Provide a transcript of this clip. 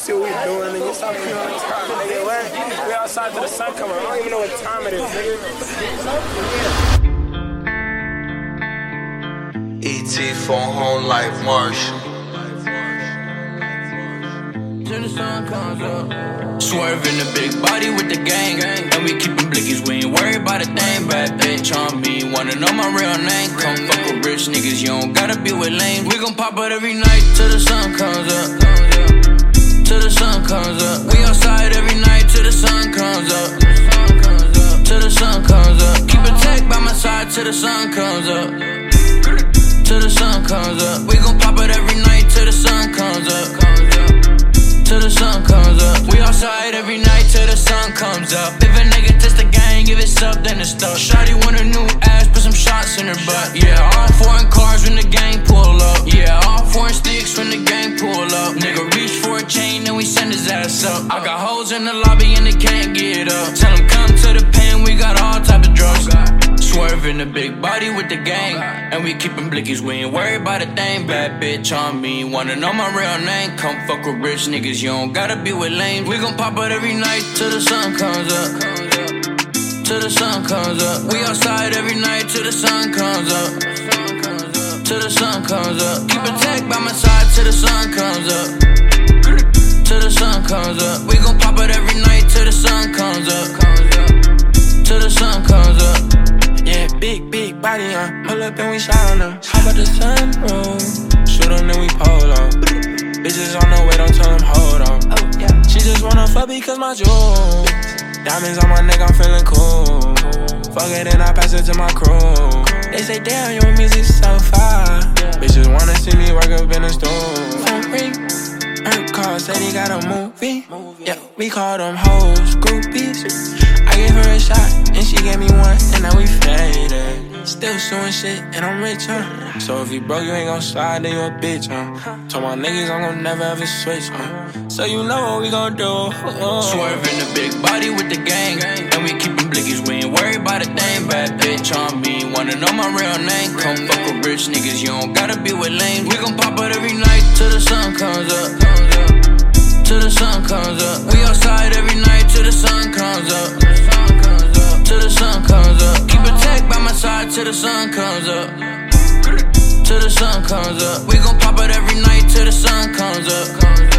see what we doing, nigga. Stop playing on top, nigga. What? We outside till the sun come up. I don't even know what time it is, nigga. ET phone home life Marshall. Till the sun comes up. Swerving the big body with the gang. And we keepin' blickies, we ain't worried about a thing. Bad bitch on me, wanna know my real name. Come fuck with rich niggas, you don't gotta be with lame. We gon' pop out every night till the sun comes up. Till the sun comes up. Till the sun comes up. We gon' pop it every night till the sun comes up till the sun comes up. We outside every night till the sun comes up. If a nigga test the gang, give it up, then it's stuck. Shotty want a new ass, put some shots in her butt. Yeah, all foreign cars when the gang pull up. Yeah, all foreign sticks when the gang pull up. Nigga reach for a chain, then we send his ass up. I got hoes in the lobby and they can't get up. Tell them come to the pen, we got all type of drugs. Swerving the big body with the gang. And we keepin' blickies, we ain't worried about a thing. Bad bitch on me, wanna know my real name. Come fuck with rich niggas, you don't gotta be with lames. We gon' pop out every night till the sun comes up. Till the sun comes up. We outside every night till the sun comes up. Till the sun comes up. Keep a tech by my side till the sun comes up. Till the sun comes up. We gon' pop it every night till the sun comes up. Till the sun comes up. Up and we shot on them. Hop out the sunroof. Shoot them, then we pull up. Bitches on the way, don't tell them hold on. Oh, she just wanna fuck because my jewels. Diamonds on my neck, I'm feeling cool. Fuck it, then I pass it to my crew. They say, damn, your music's so fire. Bitches wanna see me work up in the store. Phone ring. Earth call, said he got a movie. movie. Yeah, we call them hoes groupies. I gave her a shot, and gave me one, and now we faded. Still suing shit, and I'm rich, huh? So if you broke, you ain't gon' slide, then you a bitch, huh? Told my niggas I'm gon' never ever switch, huh? So you know what we gon' do. Oh. Swerving the big body with the gang. And we keepin' blickies, we ain't worried about a thing. Bad bitch on me, wanna know my real name. Come fuck with rich niggas, you don't gotta be with lames. We gon' pop out every night till the sun comes up. Till the sun comes up. We till the sun comes up. Till the sun comes up. We gon' pop it every night till the sun comes up. Till the sun comes up.